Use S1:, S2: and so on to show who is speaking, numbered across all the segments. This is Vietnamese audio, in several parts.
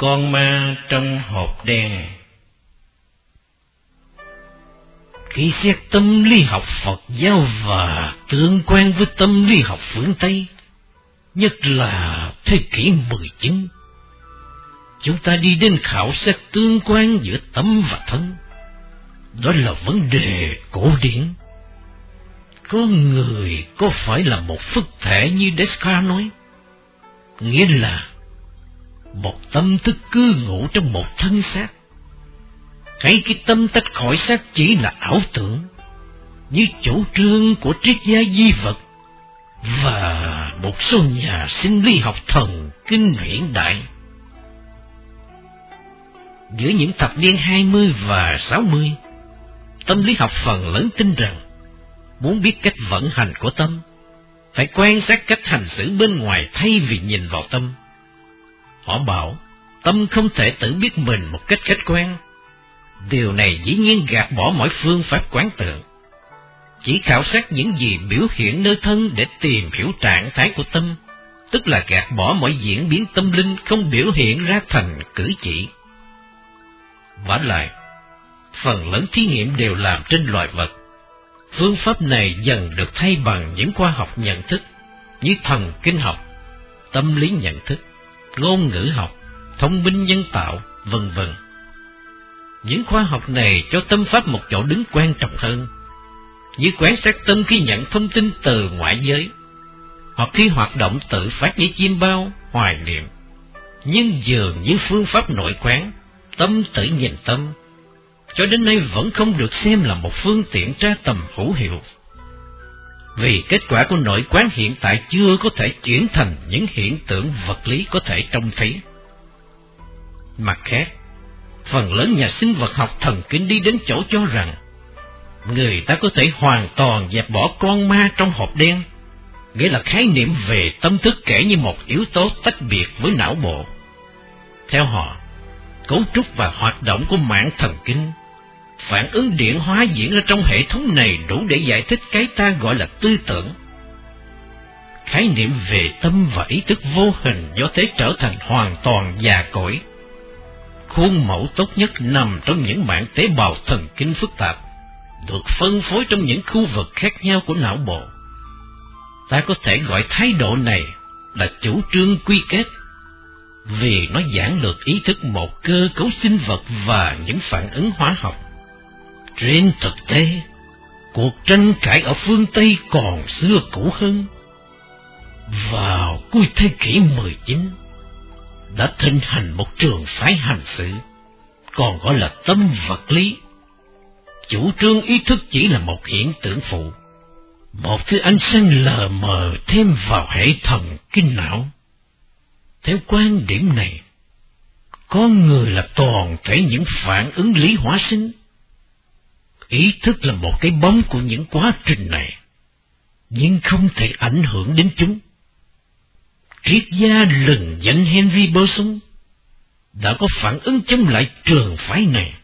S1: Con ma trong hộp đen Khi xét tâm lý học Phật giáo và tương quan với tâm lý học phương Tây, nhất là thế kỷ 19, chúng ta đi đến khảo sát tương quan giữa tâm và thân. Đó là vấn đề cổ điển. Con người có phải là một phức thể như Descartes nói? Nghĩa là một tâm thức cư ngụ trong một thân xác. Hay cái tâm tách khỏi xác chỉ là ảo tưởng, như chủ trương của triết gia di vật và một số nhà sinh lý học thần kinh hiện đại. Giữa những thập niên 20 và 60, tâm lý học phần lớn tin rằng muốn biết cách vận hành của tâm, phải quan sát cách hành xử bên ngoài thay vì nhìn vào tâm. Họ bảo, tâm không thể tự biết mình một cách khách quan. Điều này dĩ nhiên gạt bỏ mọi phương pháp quán tượng. Chỉ khảo sát những gì biểu hiện nơi thân để tìm hiểu trạng thái của tâm, tức là gạt bỏ mọi diễn biến tâm linh không biểu hiện ra thành cử chỉ. Vả lại, phần lớn thí nghiệm đều làm trên loài vật. Phương pháp này dần được thay bằng những khoa học nhận thức như thần kinh học, tâm lý nhận thức, ngôn ngữ học, thông minh nhân tạo, vân vân. Những khoa học này cho tâm pháp một chỗ đứng quan trọng hơn, như quan sát tâm khi nhận thông tin từ ngoại giới, hoặc khi hoạt động tự phát như chim bao, hoài niệm. Nhưng dường như phương pháp nội quán, tâm tự nhìn tâm, cho đến nay vẫn không được xem là một phương tiện tra tầm hữu hiệu. Vì kết quả của nội quán hiện tại chưa có thể chuyển thành những hiện tượng vật lý có thể trông thấy. Mặt khác, phần lớn nhà sinh vật học thần kinh đi đến chỗ cho rằng người ta có thể hoàn toàn dẹp bỏ con ma trong hộp đen, nghĩa là khái niệm về tâm thức kể như một yếu tố tách biệt với não bộ. Theo họ, cấu trúc và hoạt động của mạng thần kinh phản ứng điện hóa diễn ra trong hệ thống này đủ để giải thích cái ta gọi là tư tưởng. Khái niệm về tâm và ý thức vô hình do thế trở thành hoàn toàn già cỗi. Khuôn mẫu tốt nhất nằm trong những mạng tế bào thần kinh phức tạp, được phân phối trong những khu vực khác nhau của não bộ. Ta có thể gọi thái độ này là chủ trương quy kết, vì nó giảng lược ý thức một cơ cấu sinh vật và những phản ứng hóa học trên thực tế, cuộc tranh cãi ở phương Tây còn xưa cũ hơn. Vào cuối thế kỷ 19, đã thịnh hành một trường phái hành sự còn gọi là tâm vật lý. Chủ trương ý thức chỉ là một hiện tượng phụ, một thứ ánh sáng lờ mờ thêm vào hệ thần kinh não. Theo quan điểm này, con người là toàn thể những phản ứng lý hóa sinh Ý thức là một cái bóng của những quá trình này, nhưng không thể ảnh hưởng đến chúng. Triết gia lừng danh Henry Bergson đã có phản ứng chống lại trường phái này.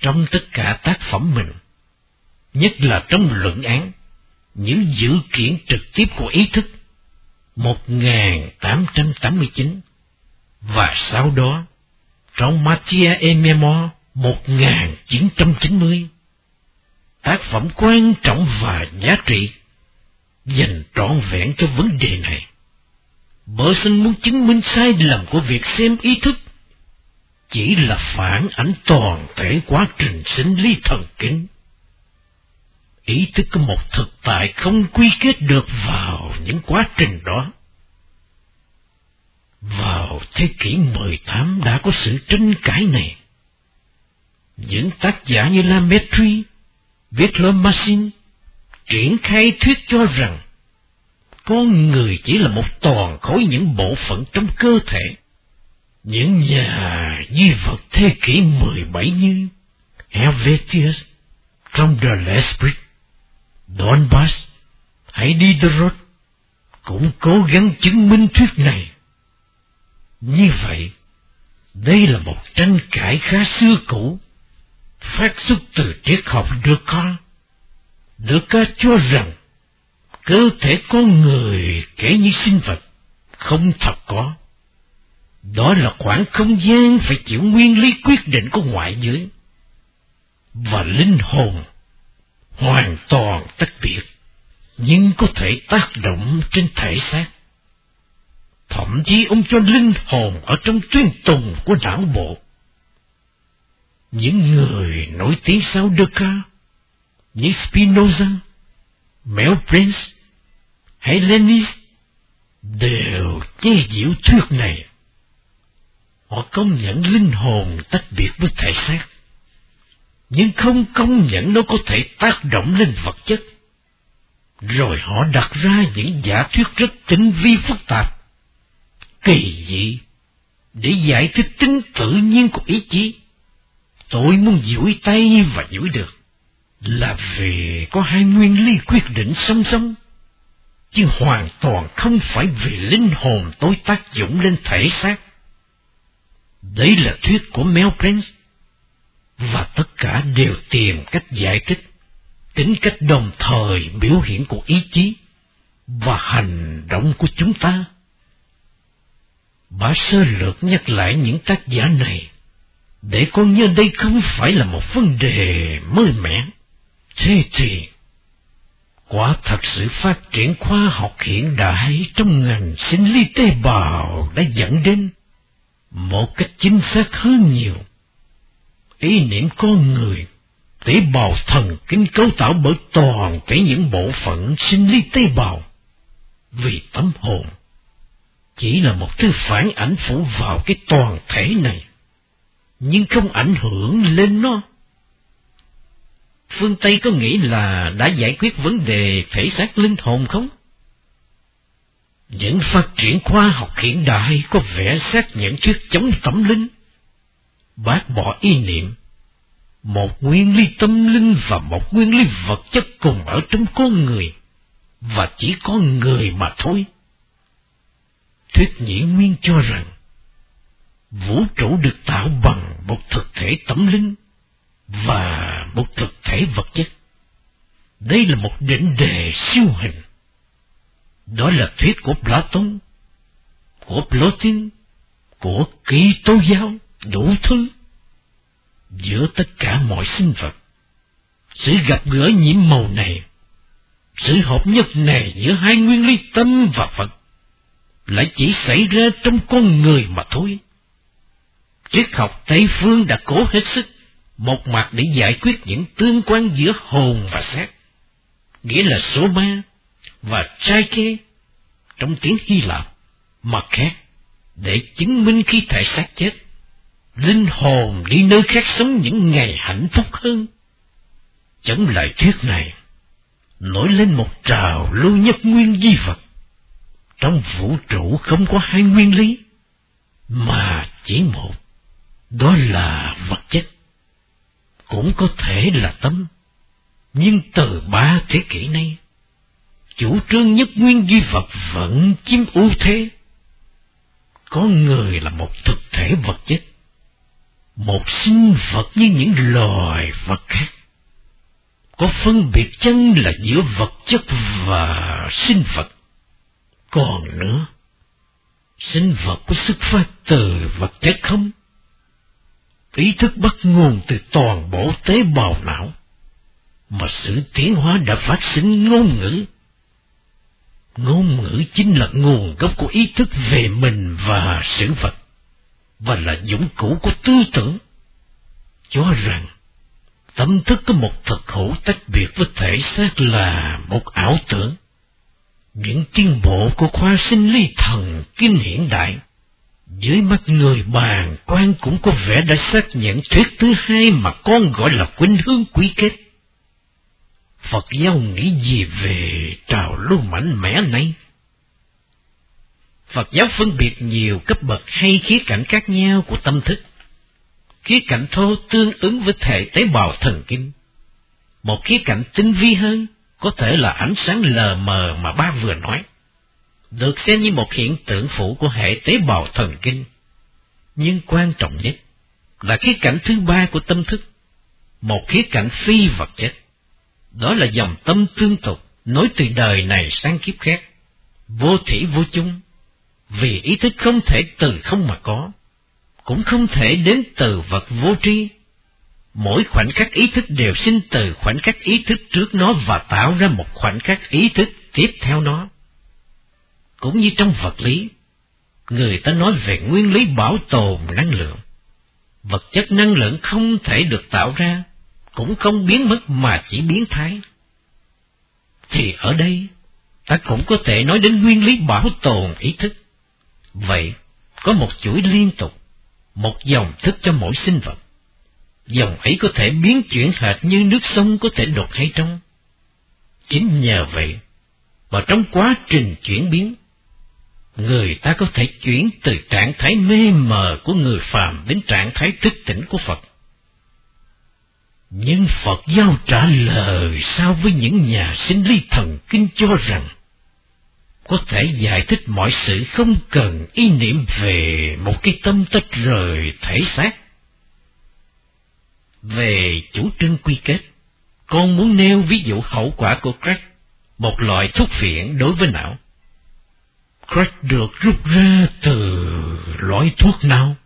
S1: Trong tất cả tác phẩm mình, nhất là trong luận án, những dữ kiện trực tiếp của ý thức 1889 và sau đó trong Mattia et Memoire 1990 Tác phẩm quan trọng và giá trị dành trọn vẹn cho vấn đề này. Burson muốn chứng minh sai lầm của việc xem ý thức chỉ là phản ảnh toàn thể quá trình sinh lý thần kinh. Ý thức có một thực tại không quy kết được vào những quá trình đó. Vào thế kỷ 18 đã có sự tranh cãi này. Những tác giả như Lametri, Victor Massin triển khai thuyết cho rằng con người chỉ là một toàn khối những bộ phận trong cơ thể. Những nhà di vật thế kỷ 17 như Helvetius trong The L'Esprit, Donbass hay Diderot cũng cố gắng chứng minh thuyết này. Như vậy, đây là một tranh cãi khá xưa cũ phát xuất từ triết học Descartes. Descartes cho rằng cơ thể con người kể như sinh vật không thật có. Đó là khoảng không gian phải chịu nguyên lý quyết định của ngoại giới. Và linh hồn hoàn toàn tách biệt, nhưng có thể tác động trên thể xác. Thậm chí ông cho linh hồn ở trong tuyên tùng của não bộ. Những người nổi tiếng sau Descartes, như Spinoza, Mel Prince hay Lenin đều che diệu thuyết này. Họ công nhận linh hồn tách biệt với thể xác, nhưng không công nhận nó có thể tác động lên vật chất. Rồi họ đặt ra những giả thuyết rất tinh vi phức tạp, kỳ dị, để giải thích tính tự nhiên của ý chí. Tôi muốn duỗi tay và duỗi được, là vì có hai nguyên lý quyết định song song chứ hoàn toàn không phải vì linh hồn tôi tác dụng lên thể xác. Đấy là thuyết của Mel Prince, và tất cả đều tìm cách giải thích tính cách đồng thời biểu hiện của ý chí và hành động của chúng ta. Bà sơ lược nhắc lại những tác giả này, để con nhớ đây không phải là một vấn đề mới mẻ. Thế thì, Quả thật sự phát triển khoa học hiện đại trong ngành sinh lý tế bào đã dẫn đến một cách chính xác hơn nhiều. Ý niệm con người, tế bào thần kinh cấu tạo bởi toàn thể những bộ phận sinh lý tế bào. Vì tâm hồn chỉ là một thứ phản ảnh phủ vào cái toàn thể này, nhưng không ảnh hưởng lên nó phương Tây có nghĩ là đã giải quyết vấn đề thể xác linh hồn không? Những phát triển khoa học hiện đại có vẻ xác nhận thuyết chống tâm linh, bác bỏ ý niệm, một nguyên lý tâm linh và một nguyên lý vật chất cùng ở trong con người, và chỉ có người mà thôi. Thuyết nhĩ nguyên cho rằng, vũ trụ được tạo bằng một thực thể tâm linh, và một thực thể vật chất. Đây là một định đề siêu hình. Đó là thuyết của Platon, của Plotin, của Kitô giáo, đủ thứ. Giữa tất cả mọi sinh vật, sự gặp gỡ nhiễm màu này, sự hợp nhất này giữa hai nguyên lý tâm và Phật, lại chỉ xảy ra trong con người mà thôi. Triết học Tây Phương đã cố hết sức một mặt để giải quyết những tương quan giữa hồn và xác, nghĩa là số ma và trai kê trong tiếng Hy Lạp, mặt khác để chứng minh khi thể xác chết, linh hồn đi nơi khác sống những ngày hạnh phúc hơn. Chống lại thuyết này, nổi lên một trào lưu nhất nguyên di vật. Trong vũ trụ không có hai nguyên lý, mà chỉ một, đó là vật chất cũng có thể là tâm. Nhưng từ ba thế kỷ nay, chủ trương nhất nguyên duy vật vẫn chiếm ưu thế. Có người là một thực thể vật chất, một sinh vật như những loài vật khác. Có phân biệt chân là giữa vật chất và sinh vật. Còn nữa, sinh vật có xuất phát từ vật chất không? Ý thức bắt nguồn từ toàn bộ tế bào não, mà sự tiến hóa đã phát sinh ngôn ngữ. Ngôn ngữ chính là nguồn gốc của ý thức về mình và sự vật, và là dụng cụ của tư tưởng, cho rằng tâm thức có một thực hữu tách biệt với thể xác là một ảo tưởng. Những tiến bộ của khoa sinh lý thần kinh hiện đại dưới mắt người bàn quan cũng có vẻ đã xác nhận thuyết thứ hai mà con gọi là khuynh hướng quý kết. Phật giáo nghĩ gì về trào lưu mạnh mẽ này? Phật giáo phân biệt nhiều cấp bậc hay khía cạnh khác nhau của tâm thức. Khía cạnh thô tương ứng với thể tế bào thần kinh. Một khía cạnh tinh vi hơn có thể là ánh sáng lờ mờ mà ba vừa nói được xem như một hiện tượng phụ của hệ tế bào thần kinh. Nhưng quan trọng nhất là khía cạnh thứ ba của tâm thức, một khía cạnh phi vật chất. Đó là dòng tâm tương tục, nối từ đời này sang kiếp khác, vô thủy vô chung, vì ý thức không thể từ không mà có, cũng không thể đến từ vật vô tri. Mỗi khoảnh khắc ý thức đều sinh từ khoảnh khắc ý thức trước nó và tạo ra một khoảnh khắc ý thức tiếp theo nó. Cũng như trong vật lý, người ta nói về nguyên lý bảo tồn năng lượng. Vật chất năng lượng không thể được tạo ra, cũng không biến mất mà chỉ biến thái. Thì ở đây, ta cũng có thể nói đến nguyên lý bảo tồn ý thức. Vậy, có một chuỗi liên tục, một dòng thức cho mỗi sinh vật. Dòng ấy có thể biến chuyển hệt như nước sông có thể đột hay trong. Chính nhờ vậy, mà trong quá trình chuyển biến, người ta có thể chuyển từ trạng thái mê mờ của người phàm đến trạng thái thức tỉnh của Phật. Nhưng Phật giao trả lời sao với những nhà sinh lý thần kinh cho rằng có thể giải thích mọi sự không cần ý niệm về một cái tâm tách rời thể xác. Về chủ trương quy kết, con muốn nêu ví dụ hậu quả của crack, một loại thuốc phiện đối với não. Crack được rút ra từ loại thuốc nào?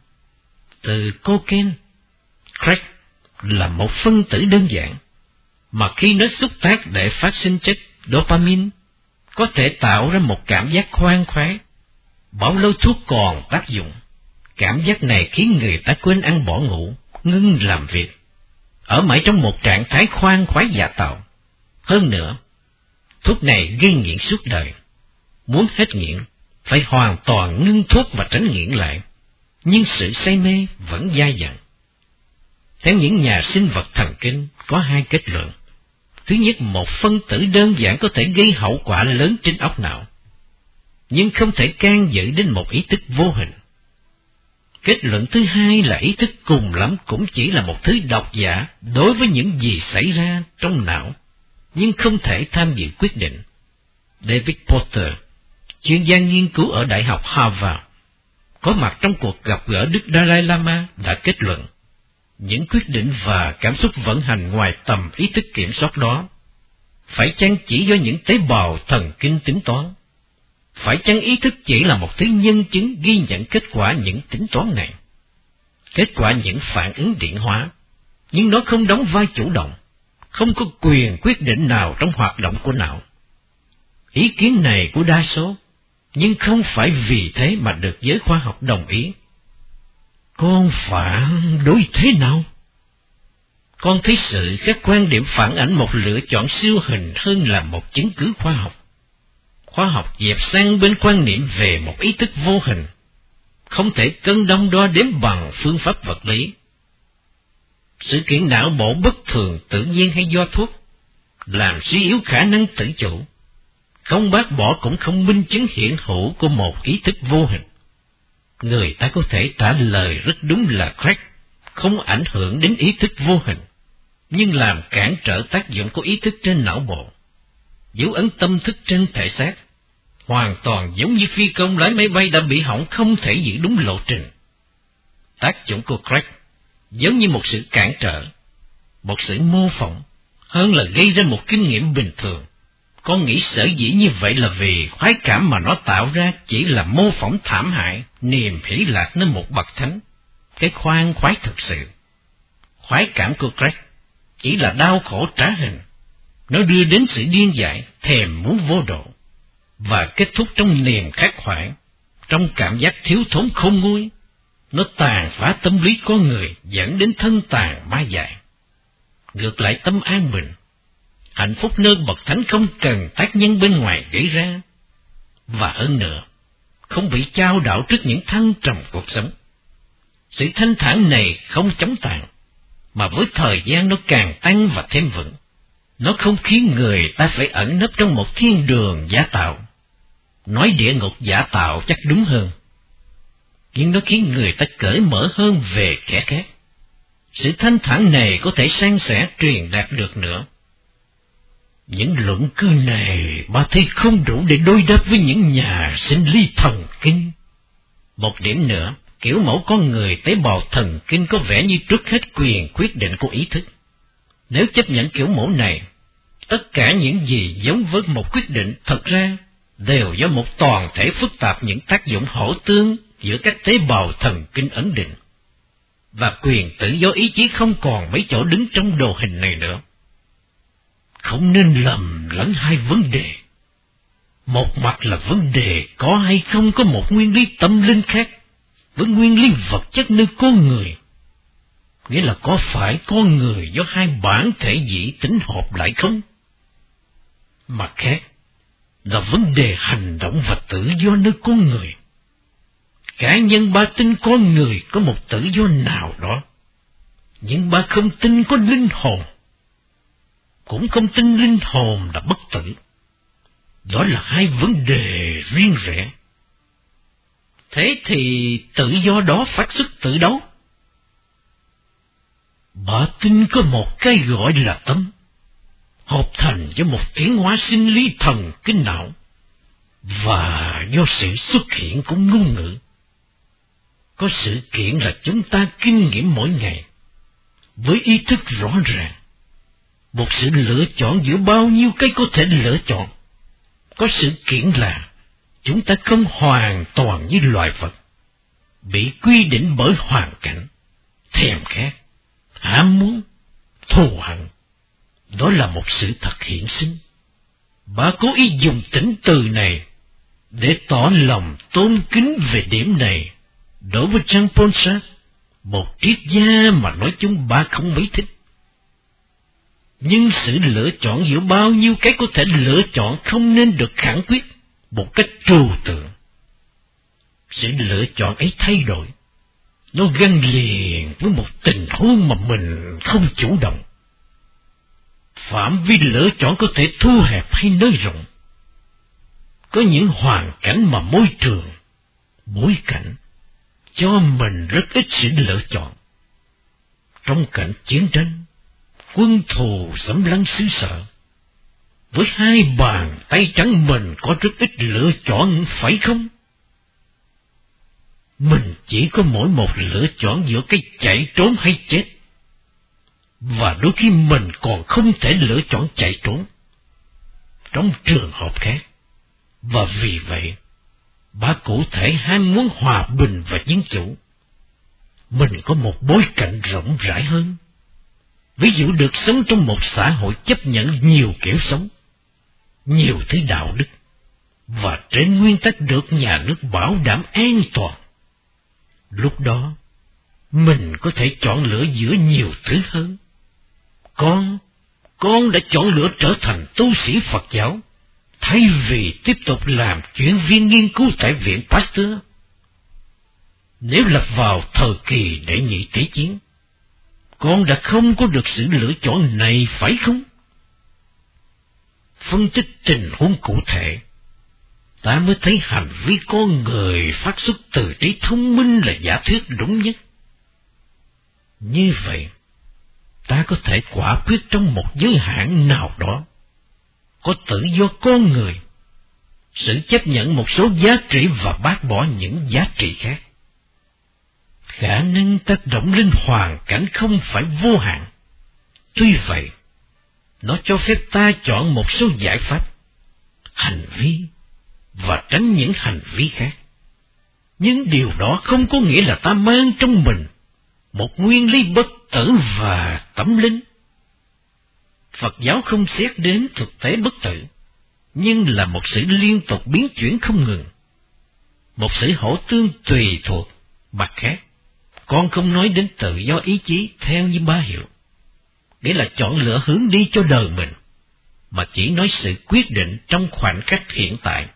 S1: Từ cocaine. Crack là một phân tử đơn giản, mà khi nó xúc tác để phát sinh chất dopamine, có thể tạo ra một cảm giác khoan khoái. Bao lâu thuốc còn tác dụng, cảm giác này khiến người ta quên ăn bỏ ngủ, ngưng làm việc, ở mãi trong một trạng thái khoan khoái giả tạo. Hơn nữa, thuốc này gây nghiện suốt đời. Muốn hết nghiện, phải hoàn toàn ngưng thuốc và tránh nghiện lại. Nhưng sự say mê vẫn dai dẳng. Theo những nhà sinh vật thần kinh có hai kết luận. Thứ nhất, một phân tử đơn giản có thể gây hậu quả lớn trên óc não, nhưng không thể can dự đến một ý thức vô hình. Kết luận thứ hai là ý thức cùng lắm cũng chỉ là một thứ độc giả đối với những gì xảy ra trong não, nhưng không thể tham dự quyết định. David Porter, chuyên gia nghiên cứu ở Đại học Harvard, có mặt trong cuộc gặp gỡ Đức Dalai Lama đã kết luận những quyết định và cảm xúc vận hành ngoài tầm ý thức kiểm soát đó, phải chăng chỉ do những tế bào thần kinh tính toán? Phải chăng ý thức chỉ là một thứ nhân chứng ghi nhận kết quả những tính toán này? Kết quả những phản ứng điện hóa, nhưng nó không đóng vai chủ động, không có quyền quyết định nào trong hoạt động của não. Ý kiến này của đa số, nhưng không phải vì thế mà được giới khoa học đồng ý con phản đối thế nào? Con thấy sự các quan điểm phản ảnh một lựa chọn siêu hình hơn là một chứng cứ khoa học. Khoa học dẹp sang bên quan niệm về một ý thức vô hình, không thể cân đong đo đếm bằng phương pháp vật lý. Sự kiện não bộ bất thường tự nhiên hay do thuốc, làm suy yếu khả năng tự chủ, không bác bỏ cũng không minh chứng hiện hữu của một ý thức vô hình người ta có thể trả lời rất đúng là crack, không ảnh hưởng đến ý thức vô hình, nhưng làm cản trở tác dụng của ý thức trên não bộ. Dấu ấn tâm thức trên thể xác, hoàn toàn giống như phi công lái máy bay đã bị hỏng không thể giữ đúng lộ trình. Tác dụng của crack giống như một sự cản trở, một sự mô phỏng, hơn là gây ra một kinh nghiệm bình thường con nghĩ sở dĩ như vậy là vì khoái cảm mà nó tạo ra chỉ là mô phỏng thảm hại, niềm hỷ lạc nơi một bậc thánh. Cái khoan khoái thực sự. Khoái cảm của Craig chỉ là đau khổ trá hình. Nó đưa đến sự điên dại, thèm muốn vô độ, và kết thúc trong niềm khát khoải, trong cảm giác thiếu thốn không nguôi. Nó tàn phá tâm lý con người, dẫn đến thân tàn ma dại. Ngược lại tâm an bình, hạnh phúc nơi bậc thánh không cần tác nhân bên ngoài gây ra. Và hơn nữa, không bị trao đảo trước những thăng trầm cuộc sống. Sự thanh thản này không chống tàn, mà với thời gian nó càng tăng và thêm vững. Nó không khiến người ta phải ẩn nấp trong một thiên đường giả tạo. Nói địa ngục giả tạo chắc đúng hơn. Nhưng nó khiến người ta cởi mở hơn về kẻ khác. Sự thanh thản này có thể san sẻ truyền đạt được nữa những luận cứ này bà thấy không đủ để đối đáp với những nhà sinh lý thần kinh. Một điểm nữa, kiểu mẫu con người tế bào thần kinh có vẻ như trước hết quyền quyết định của ý thức. Nếu chấp nhận kiểu mẫu này, tất cả những gì giống với một quyết định thật ra đều do một toàn thể phức tạp những tác dụng hỗ tương giữa các tế bào thần kinh ấn định. Và quyền tự do ý chí không còn mấy chỗ đứng trong đồ hình này nữa. Không nên lầm lẫn hai vấn đề. Một mặt là vấn đề có hay không có một nguyên lý tâm linh khác với nguyên lý vật chất nơi con người. Nghĩa là có phải con người do hai bản thể dĩ tính hợp lại không? Mặt khác là vấn đề hành động và tự do nơi con người. Cá nhân ba tin con người có một tự do nào đó, nhưng ba không tin có linh hồn, cũng không tin linh hồn là bất tử. Đó là hai vấn đề riêng rẽ. Thế thì tự do đó phát xuất từ đâu? Bà tin có một cái gọi là tâm, hợp thành với một tiến hóa sinh lý thần kinh não, và do sự xuất hiện của ngôn ngữ. Có sự kiện là chúng ta kinh nghiệm mỗi ngày, với ý thức rõ ràng, một sự lựa chọn giữa bao nhiêu cái có thể lựa chọn. Có sự kiện là chúng ta không hoàn toàn như loài vật, bị quy định bởi hoàn cảnh, thèm khát, ham muốn, thù hận. Đó là một sự thật hiện sinh. Bà cố ý dùng tính từ này để tỏ lòng tôn kính về điểm này đối với Jean Paul Sartre, một triết gia mà nói chung bà không mấy thích. Nhưng sự lựa chọn giữa bao nhiêu cái có thể lựa chọn không nên được khẳng quyết một cách trừu tượng. Sự lựa chọn ấy thay đổi, nó gắn liền với một tình huống mà mình không chủ động. Phạm vi lựa chọn có thể thu hẹp hay nới rộng. Có những hoàn cảnh mà môi trường, bối cảnh, cho mình rất ít sự lựa chọn. Trong cảnh chiến tranh, quân thù dẫm lăng xứ sở, với hai bàn tay trắng mình có rất ít lựa chọn phải không? Mình chỉ có mỗi một lựa chọn giữa cái chạy trốn hay chết. Và đôi khi mình còn không thể lựa chọn chạy trốn. Trong trường hợp khác. Và vì vậy, ba cụ thể ham muốn hòa bình và dân chủ. Mình có một bối cảnh rộng rãi hơn. Ví dụ được sống trong một xã hội chấp nhận nhiều kiểu sống nhiều thứ đạo đức, và trên nguyên tắc được nhà nước bảo đảm an toàn. Lúc đó, mình có thể chọn lựa giữa nhiều thứ hơn. Con, con đã chọn lựa trở thành tu sĩ Phật giáo, thay vì tiếp tục làm chuyên viên nghiên cứu tại Viện Pasteur. Nếu lập vào thời kỳ để nhị thế chiến, con đã không có được sự lựa chọn này phải không? phân tích tình huống cụ thể, ta mới thấy hành vi con người phát xuất từ trí thông minh là giả thuyết đúng nhất. Như vậy, ta có thể quả quyết trong một giới hạn nào đó, có tự do con người, sự chấp nhận một số giá trị và bác bỏ những giá trị khác. Khả năng tác động lên hoàn cảnh không phải vô hạn. Tuy vậy, nó cho phép ta chọn một số giải pháp, hành vi và tránh những hành vi khác. Nhưng điều đó không có nghĩa là ta mang trong mình một nguyên lý bất tử và tâm linh. Phật giáo không xét đến thực tế bất tử, nhưng là một sự liên tục biến chuyển không ngừng. Một sự hỗ tương tùy thuộc, mặt khác, con không nói đến tự do ý chí theo như ba hiệu nghĩa là chọn lựa hướng đi cho đời mình, mà chỉ nói sự quyết định trong khoảnh khắc hiện tại.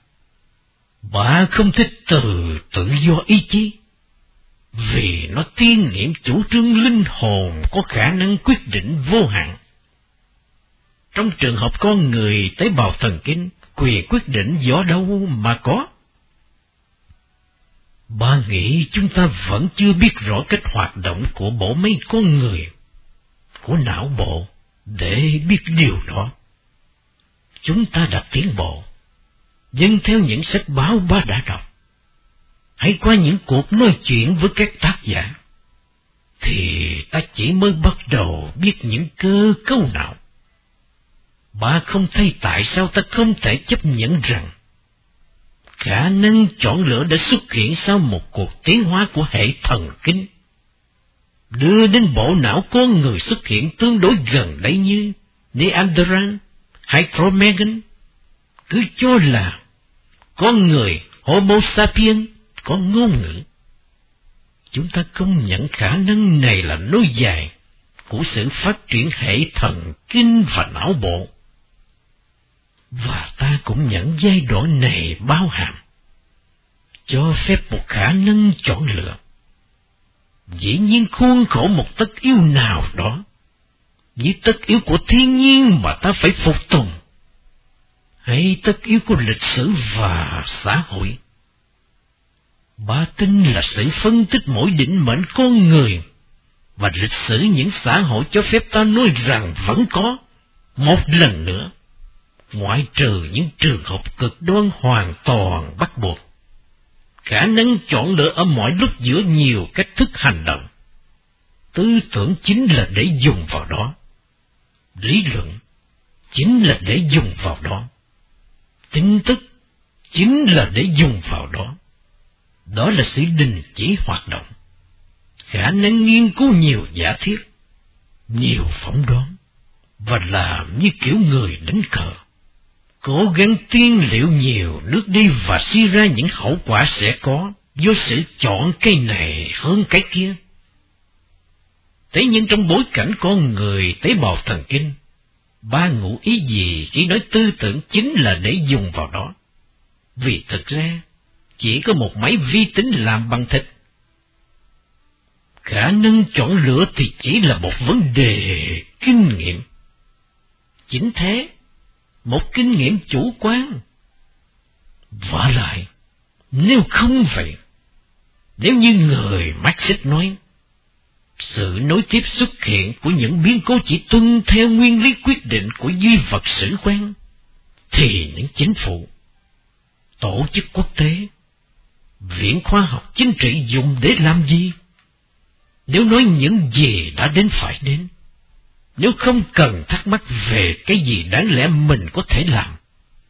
S1: Bà không thích từ tự do ý chí, vì nó tiên nghiệm chủ trương linh hồn có khả năng quyết định vô hạn. Trong trường hợp con người tế bào thần kinh, quyền quyết định do đâu mà có? Bà nghĩ chúng ta vẫn chưa biết rõ cách hoạt động của bộ máy con người của não bộ để biết điều đó. Chúng ta đã tiến bộ, dân theo những sách báo ba đã đọc, hay qua những cuộc nói chuyện với các tác giả, thì ta chỉ mới bắt đầu biết những cơ cấu nào. Ba không thấy tại sao ta không thể chấp nhận rằng khả năng chọn lựa đã xuất hiện sau một cuộc tiến hóa của hệ thần kinh, đưa đến bộ não con người xuất hiện tương đối gần đây như Neanderthal hay Cro-Magnon, cứ cho là con người Homo sapiens có ngôn ngữ. Chúng ta công nhận khả năng này là nối dài của sự phát triển hệ thần kinh và não bộ. Và ta cũng nhận giai đoạn này bao hàm, cho phép một khả năng chọn lựa. Dĩ nhiên khuôn khổ một tất yếu nào đó, như tất yếu của thiên nhiên mà ta phải phục tùng, hay tất yếu của lịch sử và xã hội. Ba tin là sự phân tích mỗi định mệnh con người, và lịch sử những xã hội cho phép ta nói rằng vẫn có, một lần nữa, ngoại trừ những trường hợp cực đoan hoàn toàn bắt buộc. Khả năng chọn lựa ở mọi lúc giữa nhiều cách thức hành động. Tư tưởng chính là để dùng vào đó. Lý luận chính là để dùng vào đó. tính tức chính là để dùng vào đó. Đó là sự đình chỉ hoạt động. Khả năng nghiên cứu nhiều giả thiết, nhiều phỏng đoán, và làm như kiểu người đánh cờ cố gắng tiên liệu nhiều nước đi và suy ra những hậu quả sẽ có do sự chọn cây này hơn cái kia. Thế nhưng trong bối cảnh con người tế bào thần kinh, ba ngụ ý gì chỉ nói tư tưởng chính là để dùng vào đó. Vì thực ra, chỉ có một máy vi tính làm bằng thịt. Khả năng chọn lựa thì chỉ là một vấn đề kinh nghiệm. Chính thế, một kinh nghiệm chủ quan. Và lại, nếu không vậy, nếu như người Marxist nói, sự nối tiếp xuất hiện của những biến cố chỉ tuân theo nguyên lý quyết định của duy vật sử quan, thì những chính phủ, tổ chức quốc tế, viện khoa học chính trị dùng để làm gì? Nếu nói những gì đã đến phải đến, nếu không cần thắc mắc về cái gì đáng lẽ mình có thể làm,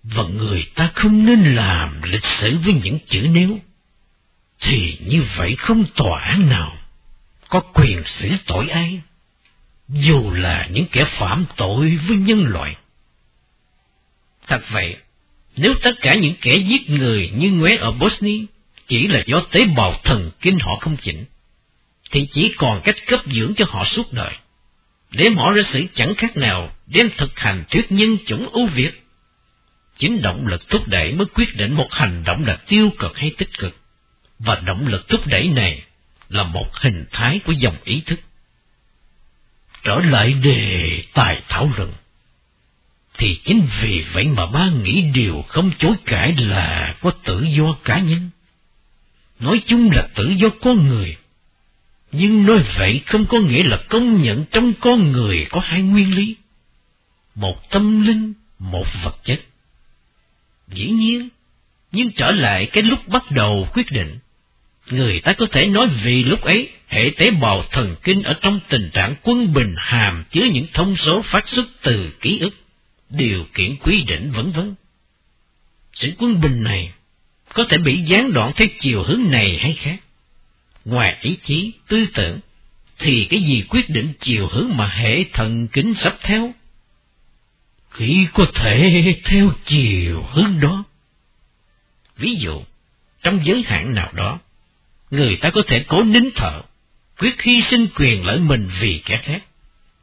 S1: và người ta không nên làm lịch sử với những chữ nếu, thì như vậy không tòa án nào có quyền xử tội ai, dù là những kẻ phạm tội với nhân loại. Thật vậy, nếu tất cả những kẻ giết người như Nguế ở Bosnia chỉ là do tế bào thần kinh họ không chỉnh, thì chỉ còn cách cấp dưỡng cho họ suốt đời để mỏ ra sự chẳng khác nào đem thực hành thuyết nhân chủng ưu việt. Chính động lực thúc đẩy mới quyết định một hành động là tiêu cực hay tích cực, và động lực thúc đẩy này là một hình thái của dòng ý thức. Trở lại đề tài thảo luận, thì chính vì vậy mà ba nghĩ điều không chối cãi là có tự do cá nhân. Nói chung là tự do con người nhưng nói vậy không có nghĩa là công nhận trong con người có hai nguyên lý. Một tâm linh, một vật chất. Dĩ nhiên, nhưng trở lại cái lúc bắt đầu quyết định, người ta có thể nói vì lúc ấy hệ tế bào thần kinh ở trong tình trạng quân bình hàm chứa những thông số phát xuất từ ký ức, điều kiện quy định vân vân. Sự quân bình này có thể bị gián đoạn theo chiều hướng này hay khác ngoài ý chí, tư tưởng, thì cái gì quyết định chiều hướng mà hệ thần kính sắp theo? Khi có thể theo chiều hướng đó. Ví dụ, trong giới hạn nào đó, người ta có thể cố nín thở, quyết hy sinh quyền lợi mình vì kẻ khác,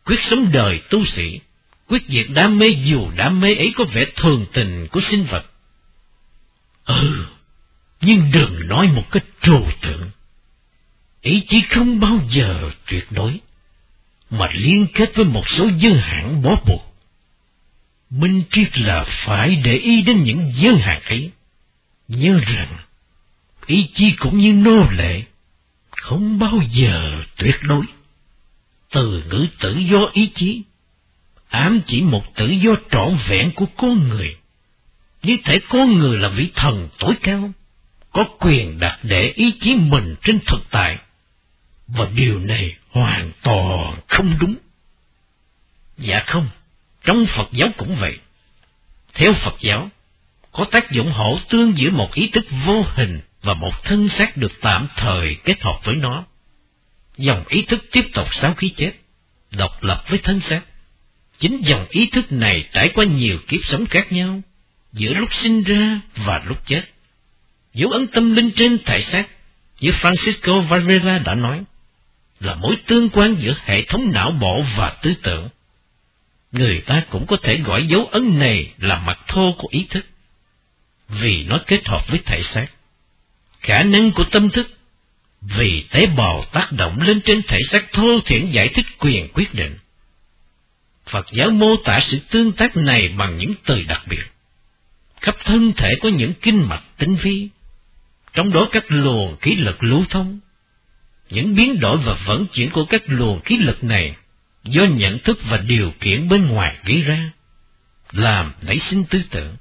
S1: quyết sống đời tu sĩ, quyết diệt đam mê dù đam mê ấy có vẻ thường tình của sinh vật. Ừ, nhưng đừng nói một cách trừu tượng ý chí không bao giờ tuyệt đối, mà liên kết với một số giới hạn bó buộc. Minh triết là phải để ý đến những giới hạn ấy, nhớ rằng ý chí cũng như nô lệ, không bao giờ tuyệt đối. Từ ngữ tự do ý chí, ám chỉ một tự do trọn vẹn của con người. Như thể con người là vị thần tối cao, có quyền đặt để ý chí mình trên thực tại và điều này hoàn toàn không đúng. Dạ không, trong Phật giáo cũng vậy. Theo Phật giáo, có tác dụng hỗ tương giữa một ý thức vô hình và một thân xác được tạm thời kết hợp với nó. Dòng ý thức tiếp tục sau khi chết, độc lập với thân xác. Chính dòng ý thức này trải qua nhiều kiếp sống khác nhau, giữa lúc sinh ra và lúc chết. Dấu ấn tâm linh trên thể xác, như Francisco Varela đã nói, là mối tương quan giữa hệ thống não bộ và tư tưởng. Người ta cũng có thể gọi dấu ấn này là mặt thô của ý thức, vì nó kết hợp với thể xác. Khả năng của tâm thức, vì tế bào tác động lên trên thể xác thô thiển giải thích quyền quyết định. Phật giáo mô tả sự tương tác này bằng những từ đặc biệt. Khắp thân thể có những kinh mạch tinh vi, trong đó các luồng khí lực lưu thông. Những biến đổi và vận chuyển của các luồng khí lực này do nhận thức và điều kiện bên ngoài gây ra, làm nảy sinh tư tưởng.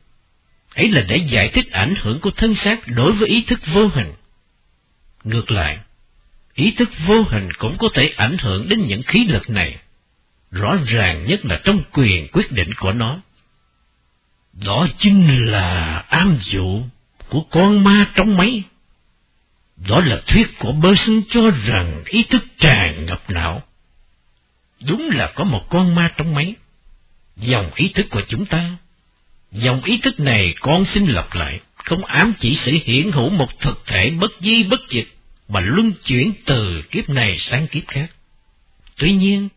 S1: Ấy là để giải thích ảnh hưởng của thân xác đối với ý thức vô hình. Ngược lại, ý thức vô hình cũng có thể ảnh hưởng đến những khí lực này, rõ ràng nhất là trong quyền quyết định của nó. Đó chính là am dụ của con ma trong máy. Đó là thuyết của bơ cho rằng ý thức tràn ngập não. Đúng là có một con ma trong máy. Dòng ý thức của chúng ta. Dòng ý thức này con xin lặp lại, không ám chỉ sự hiển hữu một thực thể bất di bất diệt, mà luân chuyển từ kiếp này sang kiếp khác. Tuy nhiên,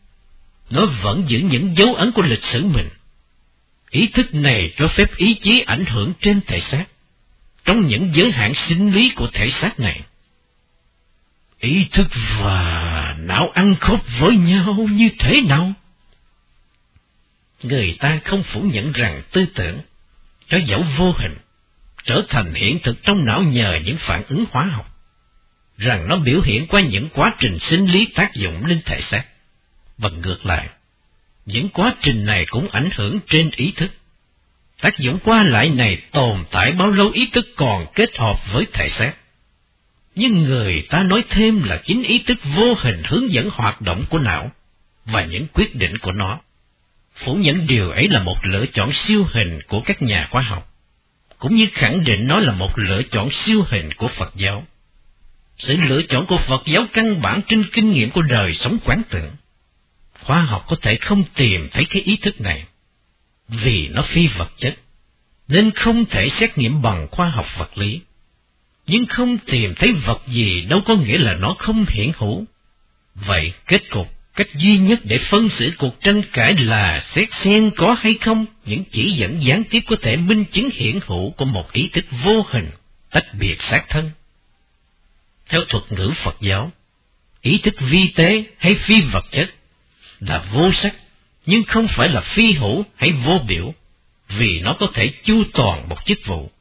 S1: nó vẫn giữ những dấu ấn của lịch sử mình. Ý thức này cho phép ý chí ảnh hưởng trên thể xác, trong những giới hạn sinh lý của thể xác này. Ý thức và não ăn khớp với nhau như thế nào? Người ta không phủ nhận rằng tư tưởng, cho dẫu vô hình, trở thành hiện thực trong não nhờ những phản ứng hóa học, rằng nó biểu hiện qua những quá trình sinh lý tác dụng lên thể xác, và ngược lại, những quá trình này cũng ảnh hưởng trên ý thức. Tác dụng qua lại này tồn tại bao lâu ý thức còn kết hợp với thể xác. Nhưng người ta nói thêm là chính ý thức vô hình hướng dẫn hoạt động của não và những quyết định của nó. Phủ nhận điều ấy là một lựa chọn siêu hình của các nhà khoa học, cũng như khẳng định nó là một lựa chọn siêu hình của Phật giáo. Sự lựa chọn của Phật giáo căn bản trên kinh nghiệm của đời sống quán tưởng. Khoa học có thể không tìm thấy cái ý thức này, vì nó phi vật chất, nên không thể xét nghiệm bằng khoa học vật lý nhưng không tìm thấy vật gì đâu có nghĩa là nó không hiển hữu. Vậy kết cục, cách duy nhất để phân xử cuộc tranh cãi là xét xem có hay không những chỉ dẫn gián tiếp có thể minh chứng hiển hữu của một ý thức vô hình, tách biệt xác thân. Theo thuật ngữ Phật giáo, ý thức vi tế hay phi vật chất là vô sắc, nhưng không phải là phi hữu hay vô biểu, vì nó có thể chu toàn một chức vụ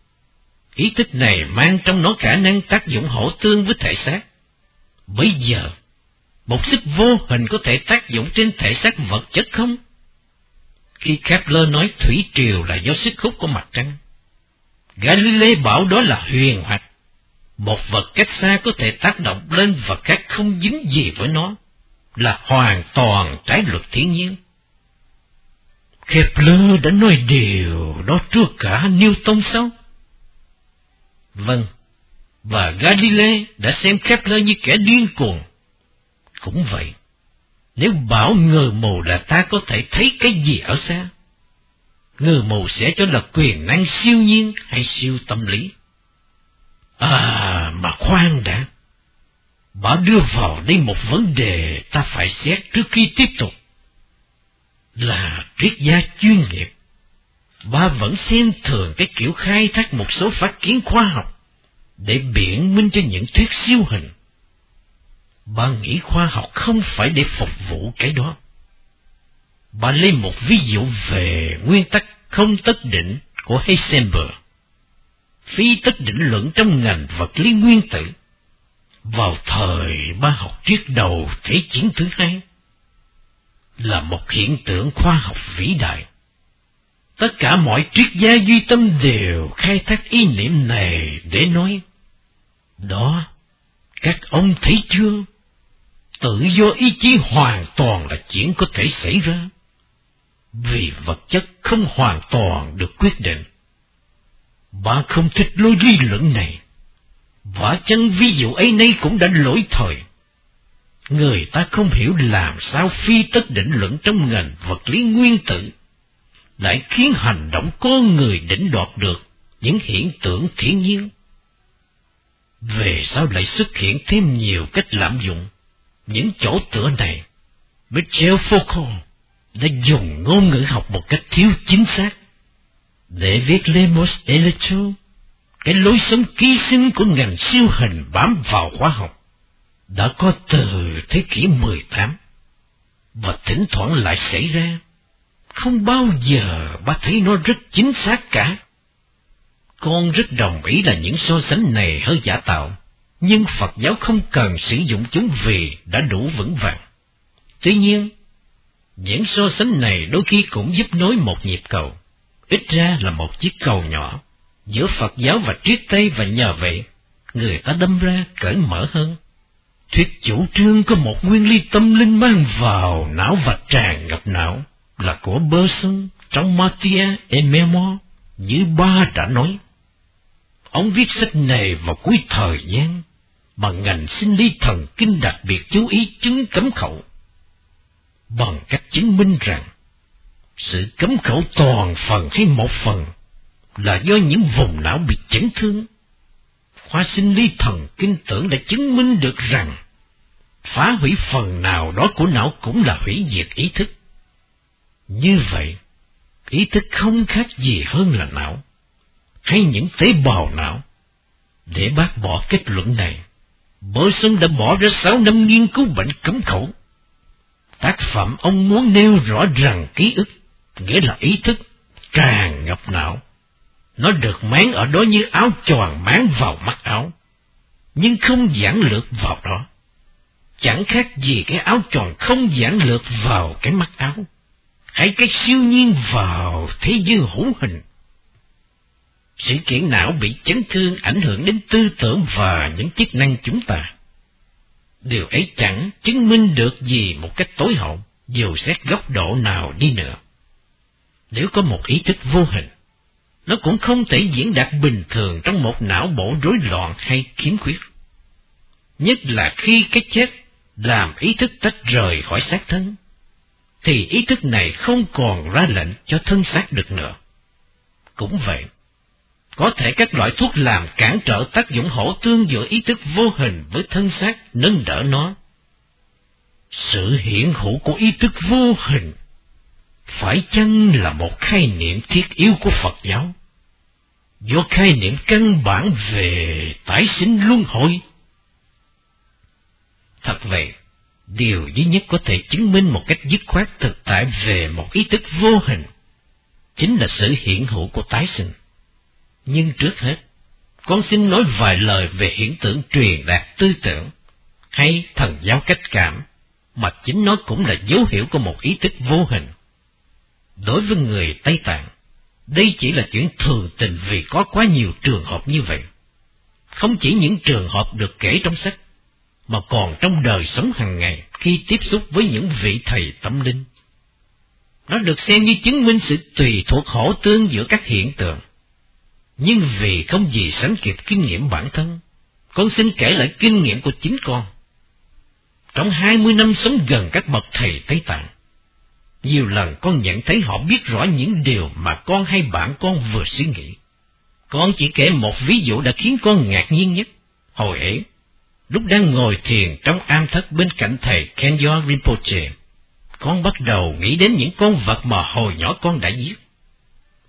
S1: Ý thức này mang trong nó khả năng tác dụng hỗ tương với thể xác. Bây giờ, một sức vô hình có thể tác dụng trên thể xác vật chất không? Khi Kepler nói thủy triều là do sức hút của mặt trăng, Galilei bảo đó là huyền hoặc. Một vật cách xa có thể tác động lên vật khác không dính gì với nó, là hoàn toàn trái luật thiên nhiên. Kepler đã nói điều đó trước cả Newton sao? Vâng, và Galilei đã xem Kepler như kẻ điên cuồng. Cũng vậy, nếu bảo ngờ mù là ta có thể thấy cái gì ở xa, ngờ mù sẽ cho là quyền năng siêu nhiên hay siêu tâm lý. À, mà khoan đã. Bà đưa vào đây một vấn đề ta phải xét trước khi tiếp tục. Là triết gia chuyên nghiệp ba vẫn xem thường cái kiểu khai thác một số phát kiến khoa học để biện minh cho những thuyết siêu hình. Ba nghĩ khoa học không phải để phục vụ cái đó. Ba lấy một ví dụ về nguyên tắc không tất định của Heisenberg. Phi tất định luận trong ngành vật lý nguyên tử. Vào thời ba học triết đầu Thế chiến thứ hai là một hiện tượng khoa học vĩ đại Tất cả mọi triết gia duy tâm đều khai thác ý niệm này để nói. Đó, các ông thấy chưa? Tự do ý chí hoàn toàn là chuyện có thể xảy ra. Vì vật chất không hoàn toàn được quyết định. Bạn không thích lối lý luận này. Và chân ví dụ ấy nay cũng đã lỗi thời. Người ta không hiểu làm sao phi tất định luận trong ngành vật lý nguyên tử lại khiến hành động con người đỉnh đoạt được những hiện tượng thiên nhiên. Về sau lại xuất hiện thêm nhiều cách lạm dụng những chỗ tựa này. Michel Foucault đã dùng ngôn ngữ học một cách thiếu chính xác để viết Lemos Electro, cái lối sống ký sinh của ngành siêu hình bám vào khoa học, đã có từ thế kỷ 18 và thỉnh thoảng lại xảy ra. Không bao giờ ba thấy nó rất chính xác cả. Con rất đồng ý là những so sánh này hơi giả tạo, nhưng Phật giáo không cần sử dụng chúng vì đã đủ vững vàng. Tuy nhiên, những so sánh này đôi khi cũng giúp nối một nhịp cầu, ít ra là một chiếc cầu nhỏ, giữa Phật giáo và triết Tây và nhờ vậy, người ta đâm ra cởi mở hơn. Thuyết chủ trương có một nguyên lý tâm linh mang vào não và tràn ngập não là của Berson trong Matia et Memoir, như ba đã nói. Ông viết sách này vào cuối thời gian, bằng ngành sinh lý thần kinh đặc biệt chú ý chứng cấm khẩu, bằng cách chứng minh rằng sự cấm khẩu toàn phần hay một phần là do những vùng não bị chấn thương. Khoa sinh lý thần kinh tưởng đã chứng minh được rằng phá hủy phần nào đó của não cũng là hủy diệt ý thức. Như vậy, ý thức không khác gì hơn là não, hay những tế bào não. Để bác bỏ kết luận này, Bơ đã bỏ ra sáu năm nghiên cứu bệnh cấm khẩu. Tác phẩm ông muốn nêu rõ rằng ký ức, nghĩa là ý thức, tràn ngập não. Nó được máng ở đó như áo choàng máng vào mắt áo, nhưng không giản lược vào đó. Chẳng khác gì cái áo choàng không giản lược vào cái mắt áo hãy cái siêu nhiên vào thế giới hữu hình. Sự kiện não bị chấn thương ảnh hưởng đến tư tưởng và những chức năng chúng ta. Điều ấy chẳng chứng minh được gì một cách tối hậu, dù xét góc độ nào đi nữa. Nếu có một ý thức vô hình, nó cũng không thể diễn đạt bình thường trong một não bộ rối loạn hay khiếm khuyết. Nhất là khi cái chết làm ý thức tách rời khỏi xác thân thì ý thức này không còn ra lệnh cho thân xác được nữa. Cũng vậy, có thể các loại thuốc làm cản trở tác dụng hỗ tương giữa ý thức vô hình với thân xác nâng đỡ nó. Sự hiện hữu của ý thức vô hình phải chăng là một khái niệm thiết yếu của Phật giáo? Do khái niệm căn bản về tái sinh luân hồi. Thật vậy, Điều duy nhất có thể chứng minh một cách dứt khoát thực tại về một ý thức vô hình, chính là sự hiện hữu của tái sinh. Nhưng trước hết, con xin nói vài lời về hiện tượng truyền đạt tư tưởng, hay thần giáo cách cảm, mà chính nó cũng là dấu hiệu của một ý thức vô hình. Đối với người Tây Tạng, đây chỉ là chuyện thường tình vì có quá nhiều trường hợp như vậy. Không chỉ những trường hợp được kể trong sách, mà còn trong đời sống hàng ngày khi tiếp xúc với những vị thầy tâm linh. Nó được xem như chứng minh sự tùy thuộc hỗ tương giữa các hiện tượng. Nhưng vì không gì sánh kịp kinh nghiệm bản thân, con xin kể lại kinh nghiệm của chính con. Trong hai mươi năm sống gần các bậc thầy Tây Tạng, nhiều lần con nhận thấy họ biết rõ những điều mà con hay bạn con vừa suy nghĩ. Con chỉ kể một ví dụ đã khiến con ngạc nhiên nhất. Hồi ấy, Lúc đang ngồi thiền trong am thất bên cạnh thầy Kenyo Rinpoche, con bắt đầu nghĩ đến những con vật mà hồi nhỏ con đã giết.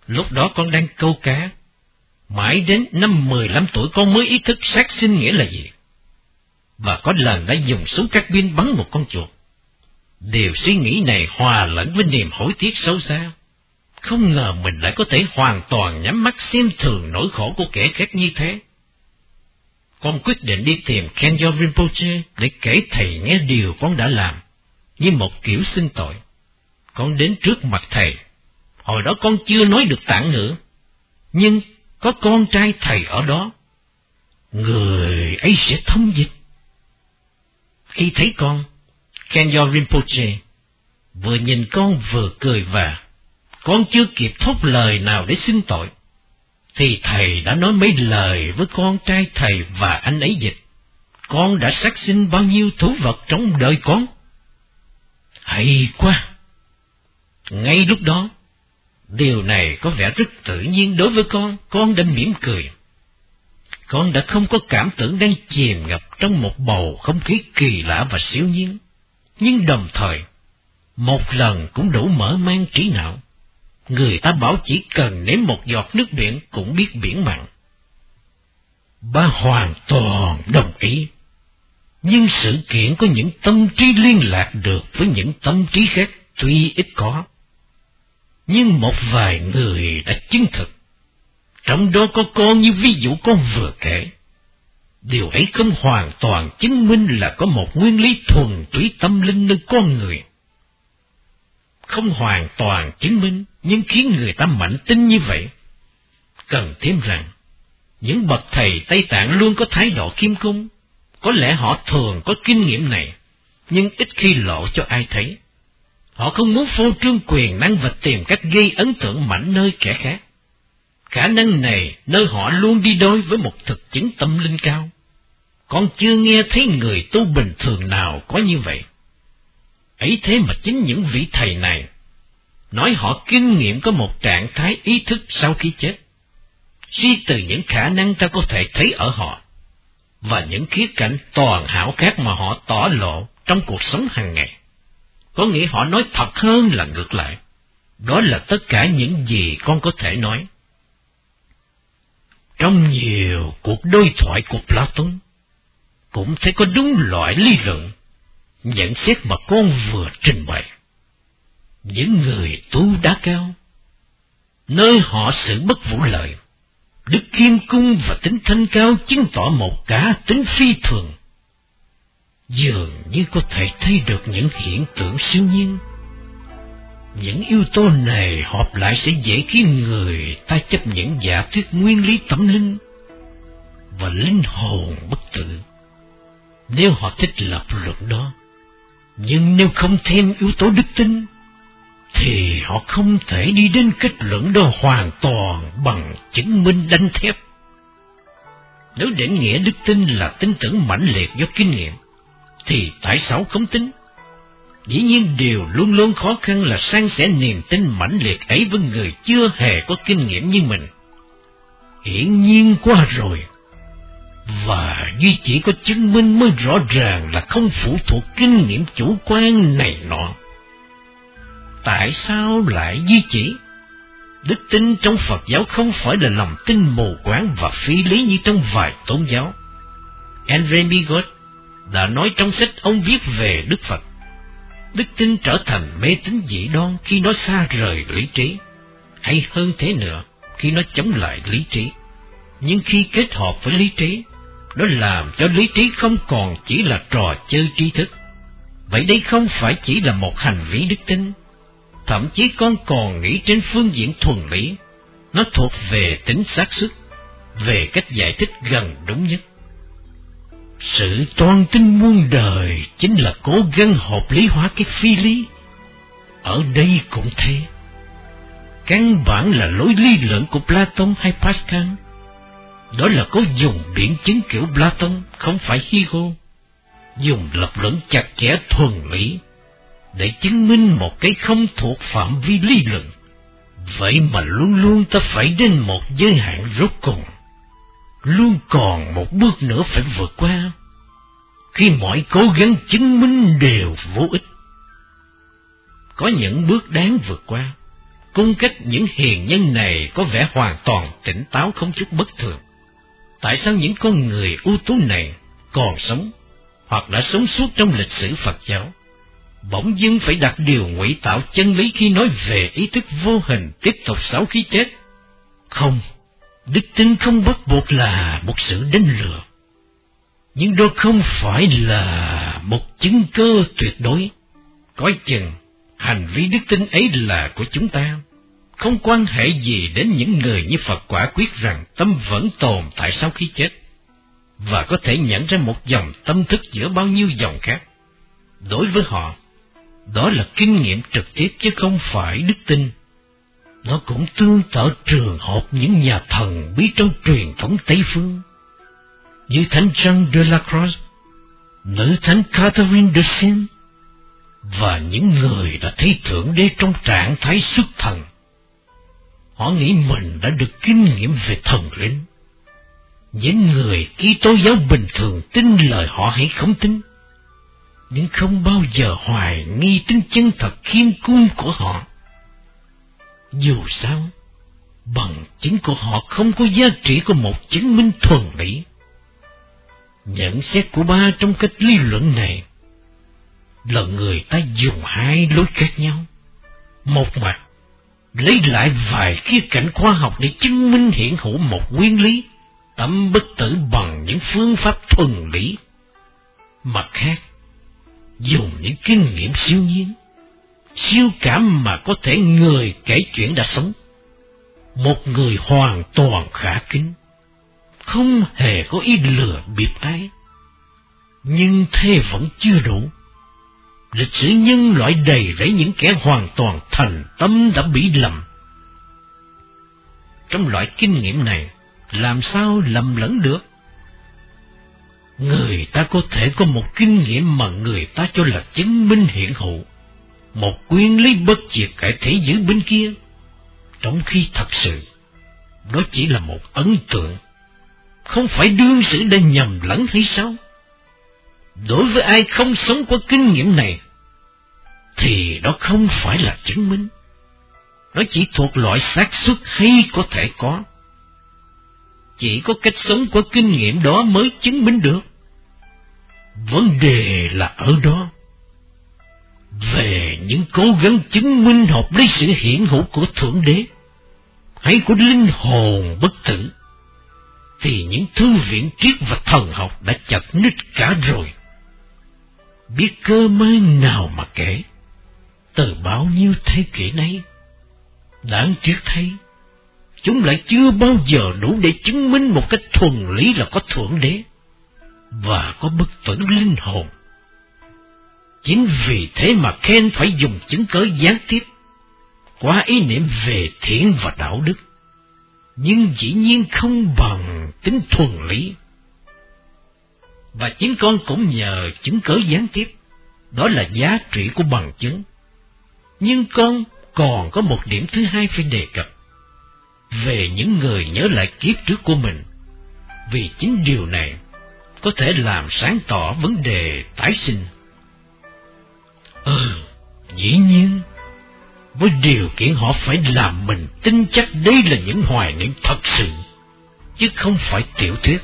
S1: Lúc đó con đang câu cá, mãi đến năm 15 tuổi con mới ý thức sát sinh nghĩa là gì. Và có lần đã dùng súng cắt pin bắn một con chuột. Điều suy nghĩ này hòa lẫn với niềm hối tiếc sâu xa. Không ngờ mình lại có thể hoàn toàn nhắm mắt xem thường nỗi khổ của kẻ khác như thế con quyết định đi tìm Kenjo Rinpoche để kể thầy nghe điều con đã làm, như một kiểu xin tội. Con đến trước mặt thầy, hồi đó con chưa nói được tạng ngữ, nhưng có con trai thầy ở đó. Người ấy sẽ thông dịch. Khi thấy con, Kenya Rinpoche vừa nhìn con vừa cười và con chưa kịp thốt lời nào để xin tội. thì thầy đã nói mấy lời với con trai thầy và anh ấy dịch. Con đã sát sinh bao nhiêu thú vật trong đời con? Hay quá! Ngay lúc đó, điều này có vẻ rất tự nhiên đối với con, con đã mỉm cười. Con đã không có cảm tưởng đang chìm ngập trong một bầu không khí kỳ lạ và siêu nhiên, nhưng đồng thời, một lần cũng đủ mở mang trí não. Người ta bảo chỉ cần nếm một giọt nước biển cũng biết biển mặn. Ba hoàn toàn đồng ý. Nhưng sự kiện có những tâm trí liên lạc được với những tâm trí khác tuy ít có. Nhưng một vài người đã chứng thực. Trong đó có con như ví dụ con vừa kể. Điều ấy không hoàn toàn chứng minh là có một nguyên lý thuần túy tâm linh nơi con người không hoàn toàn chứng minh, nhưng khiến người ta mạnh tin như vậy. Cần thêm rằng, những bậc thầy Tây Tạng luôn có thái độ kim cung, có lẽ họ thường có kinh nghiệm này, nhưng ít khi lộ cho ai thấy. Họ không muốn phô trương quyền năng và tìm cách gây ấn tượng mạnh nơi kẻ khác. Khả năng này nơi họ luôn đi đôi với một thực chứng tâm linh cao. Con chưa nghe thấy người tu bình thường nào có như vậy. Ấy thế mà chính những vị thầy này nói họ kinh nghiệm có một trạng thái ý thức sau khi chết. Suy từ những khả năng ta có thể thấy ở họ, và những khía cạnh toàn hảo khác mà họ tỏ lộ trong cuộc sống hàng ngày. Có nghĩa họ nói thật hơn là ngược lại. Đó là tất cả những gì con có thể nói. Trong nhiều cuộc đối thoại của Platon, cũng phải có đúng loại lý luận nhận xét mà con vừa trình bày. Những người tu đá cao, nơi họ sự bất vũ lợi, đức kiên cung và tính thanh cao chứng tỏ một cá tính phi thường. Dường như có thể thấy được những hiện tượng siêu nhiên. Những yếu tố này hợp lại sẽ dễ khiến người ta chấp nhận giả thuyết nguyên lý tâm linh và linh hồn bất tử. Nếu họ thích lập luận đó, nhưng nếu không thêm yếu tố đức tin, thì họ không thể đi đến kết luận đó hoàn toàn bằng chứng minh đanh thép. Nếu định nghĩa đức tin là tin tưởng mãnh liệt do kinh nghiệm, thì tại sao không tin? Dĩ nhiên điều luôn luôn khó khăn là san sẻ niềm tin mãnh liệt ấy với người chưa hề có kinh nghiệm như mình. Hiển nhiên quá rồi, và duy chỉ có chứng minh mới rõ ràng là không phụ thuộc kinh nghiệm chủ quan này nọ. Tại sao lại duy chỉ? Đức tin trong Phật giáo không phải là lòng tin mù quáng và phi lý như trong vài tôn giáo. Andre Bigot đã nói trong sách ông viết về Đức Phật. Đức tin trở thành mê tín dị đoan khi nó xa rời lý trí, hay hơn thế nữa khi nó chống lại lý trí. Nhưng khi kết hợp với lý trí, đó làm cho lý trí không còn chỉ là trò chơi tri thức. Vậy đây không phải chỉ là một hành vi đức tin, thậm chí con còn nghĩ trên phương diện thuần lý, nó thuộc về tính xác suất, về cách giải thích gần đúng nhất. Sự toan tin muôn đời chính là cố gắng hợp lý hóa cái phi lý. Ở đây cũng thế. Căn bản là lối lý luận của Platon hay Pascal đó là có dùng biện chứng kiểu Platon, không phải Hugo. Dùng lập luận chặt chẽ thuần lý, để chứng minh một cái không thuộc phạm vi lý luận. Vậy mà luôn luôn ta phải đến một giới hạn rốt cùng. Luôn còn một bước nữa phải vượt qua. Khi mọi cố gắng chứng minh đều vô ích. Có những bước đáng vượt qua. Cung cách những hiền nhân này có vẻ hoàn toàn tỉnh táo không chút bất thường tại sao những con người ưu tú này còn sống hoặc đã sống suốt trong lịch sử Phật giáo, bỗng dưng phải đặt điều ngụy tạo chân lý khi nói về ý thức vô hình tiếp tục sau khi chết. Không, đức tin không bắt buộc là một sự đánh lừa. Nhưng đó không phải là một chứng cơ tuyệt đối. Coi chừng, hành vi đức tin ấy là của chúng ta không quan hệ gì đến những người như Phật quả quyết rằng tâm vẫn tồn tại sau khi chết, và có thể nhận ra một dòng tâm thức giữa bao nhiêu dòng khác. Đối với họ, đó là kinh nghiệm trực tiếp chứ không phải đức tin. Nó cũng tương tự trường hợp những nhà thần bí trong truyền thống Tây Phương, như Thánh Jean de la Croix, nữ Thánh Catherine de Sienne, và những người đã thấy Thượng Đế trong trạng thái xuất thần. Họ nghĩ mình đã được kinh nghiệm về thần linh. Những người ký tố giáo bình thường tin lời họ hay không tin, nhưng không bao giờ hoài nghi tính chân thật khiêm cung của họ. Dù sao, bằng chứng của họ không có giá trị của một chứng minh thuần lý. Nhận xét của ba trong cách lý luận này là người ta dùng hai lối khác nhau. Một mặt, lấy lại vài khía cạnh khoa học để chứng minh hiện hữu một nguyên lý, tâm bất tử bằng những phương pháp thuần lý. Mặt khác, dùng những kinh nghiệm siêu nhiên, siêu cảm mà có thể người kể chuyện đã sống. Một người hoàn toàn khả kính, không hề có ý lừa bịp ai. Nhưng thế vẫn chưa đủ. Lịch sử nhân loại đầy rẫy những kẻ hoàn toàn thành tâm đã bị lầm. Trong loại kinh nghiệm này, làm sao lầm lẫn được? Người ta có thể có một kinh nghiệm mà người ta cho là chứng minh hiện hữu, một nguyên lý bất diệt cải thể giữ bên kia, trong khi thật sự, đó chỉ là một ấn tượng, không phải đương sự đã nhầm lẫn hay sao? Đối với ai không sống qua kinh nghiệm này, thì đó không phải là chứng minh. Nó chỉ thuộc loại xác suất hay có thể có. Chỉ có cách sống qua kinh nghiệm đó mới chứng minh được. Vấn đề là ở đó. Về những cố gắng chứng minh hợp lý sự hiện hữu của Thượng Đế, hay của linh hồn bất tử, thì những thư viện triết và thần học đã chặt nít cả rồi. Biết cơ may nào mà kể, từ bao nhiêu thế kỷ nay, đáng tiếc thấy, chúng lại chưa bao giờ đủ để chứng minh một cách thuần lý là có Thượng Đế và có bất tử linh hồn. Chính vì thế mà Ken phải dùng chứng cớ gián tiếp, qua ý niệm về thiện và đạo đức, nhưng dĩ nhiên không bằng tính thuần lý. Và chính con cũng nhờ chứng cớ gián tiếp, đó là giá trị của bằng chứng. Nhưng con còn có một điểm thứ hai phải đề cập, về những người nhớ lại kiếp trước của mình, vì chính điều này có thể làm sáng tỏ vấn đề tái sinh. Ừ, dĩ nhiên, với điều kiện họ phải làm mình tin chắc đây là những hoài niệm thật sự, chứ không phải tiểu thuyết.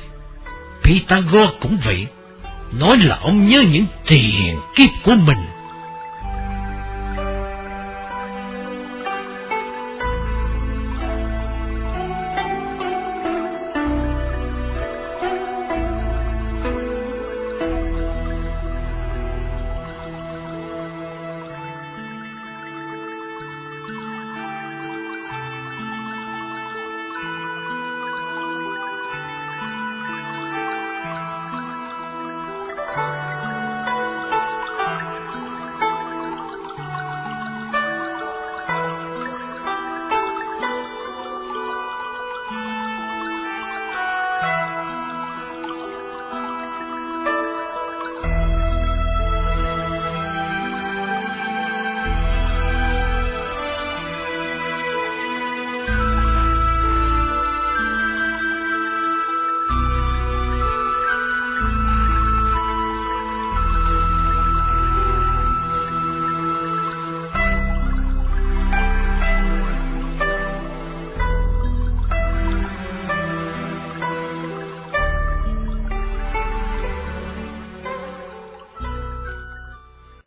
S1: Pythagore cũng vậy, nói là ông nhớ những tiền kiếp của mình.